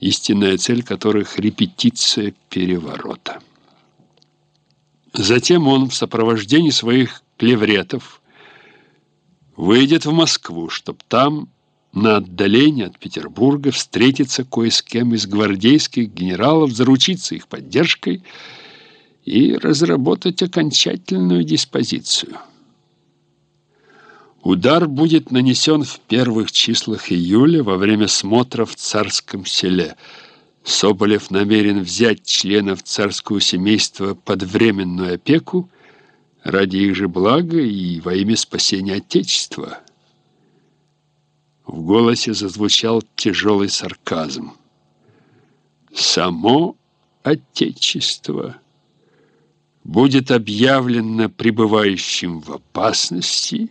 истинная цель которых — репетиция переворота. Затем он в сопровождении своих клевретов выйдет в Москву, чтобы там на отдалении от Петербурга встретиться кое с кем из гвардейских генералов, заручиться их поддержкой и разработать окончательную диспозицию. Удар будет нанесен в первых числах июля во время смотра в царском селе. Соболев намерен взять членов царского семейства под временную опеку ради их же блага и во имя спасения Отечества. В голосе зазвучал тяжелый сарказм. «Само Отечество будет объявлено пребывающим в опасности,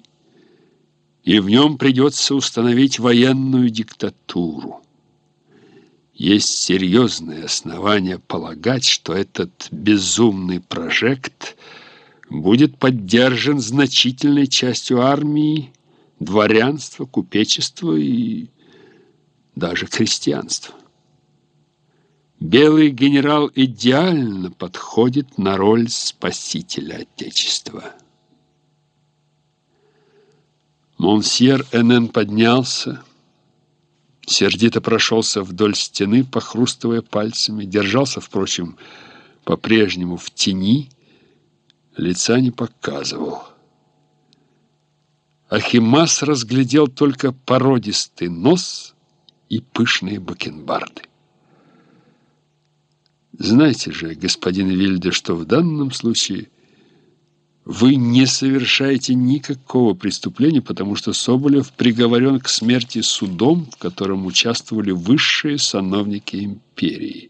и в нем придется установить военную диктатуру. Есть серьезные основания полагать, что этот безумный прожект будет поддержан значительной частью армии, дворянство, купечество и даже крестьянство. Белый генерал идеально подходит на роль спасителя Отечества. Монсьер Энен поднялся, сердито прошелся вдоль стены, похрустывая пальцами, держался, впрочем, по-прежнему в тени, лица не показывал. Ахимас разглядел только породистый нос и пышные бакенбарды. Знаете же, господин Вильде, что в данном случае вы не совершаете никакого преступления, потому что Соболев приговорен к смерти судом, в котором участвовали высшие сановники империи.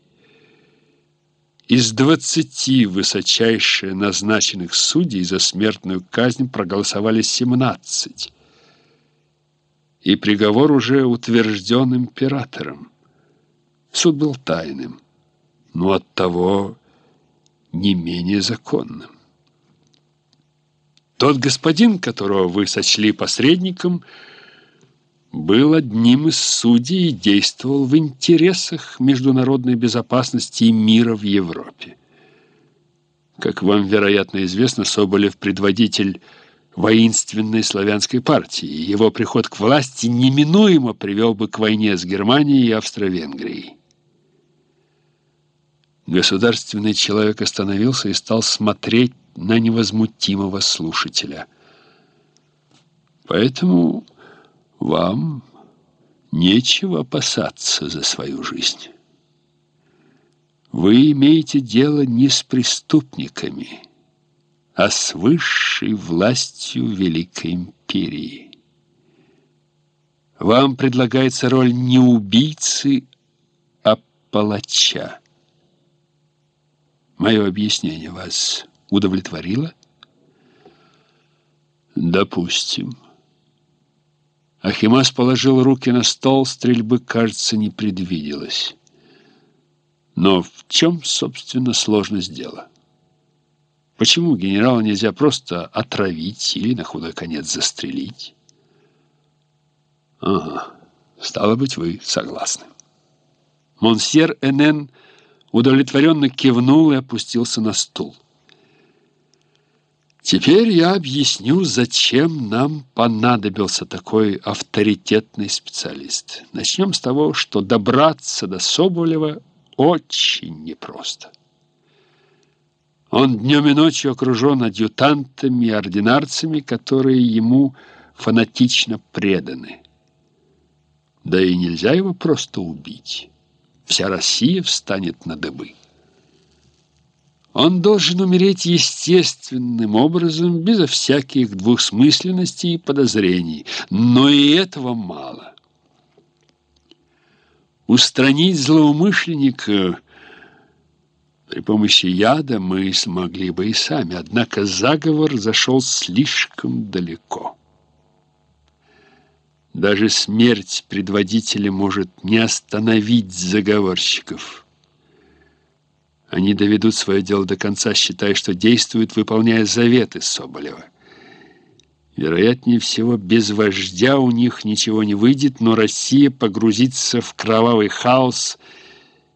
Из двадцати высочайших назначенных судей за смертную казнь проголосовали семнадцать, И приговор уже утвержден императором. Суд был тайным, но оттого не менее законным. Тот господин, которого вы сочли посредником, был одним из судей и действовал в интересах международной безопасности и мира в Европе. Как вам, вероятно, известно, Соболев – предводитель воинственной славянской партии. Его приход к власти неминуемо привел бы к войне с Германией и Австро-Венгрией. Государственный человек остановился и стал смотреть на невозмутимого слушателя. Поэтому вам нечего опасаться за свою жизнь. Вы имеете дело не с преступниками, а с высшей властью Великой Империи. Вам предлагается роль не убийцы, а палача. Мое объяснение вас удовлетворило? Допустим. Ахимас положил руки на стол, стрельбы, кажется, не предвиделось. Но в чем, собственно, сложность дела? Почему генерала нельзя просто отравить или, на худой конец, застрелить? Ага, стало быть, вы согласны. Монсьер Энен удовлетворенно кивнул и опустился на стул. Теперь я объясню, зачем нам понадобился такой авторитетный специалист. Начнем с того, что добраться до Соболева очень непросто. Он днем и ночью окружен адъютантами и ординарцами, которые ему фанатично преданы. Да и нельзя его просто убить. Вся Россия встанет на дыбы. Он должен умереть естественным образом, безо всяких двусмысленностей и подозрений. Но и этого мало. Устранить злоумышленника при помощи яда мы смогли бы и сами, однако заговор зашел слишком далеко. Даже смерть предводителя может не остановить заговорщиков. Они доведут свое дело до конца, считая, что действуют, выполняя заветы Соболева. Вероятнее всего, без вождя у них ничего не выйдет, но Россия погрузится в кровавый хаос –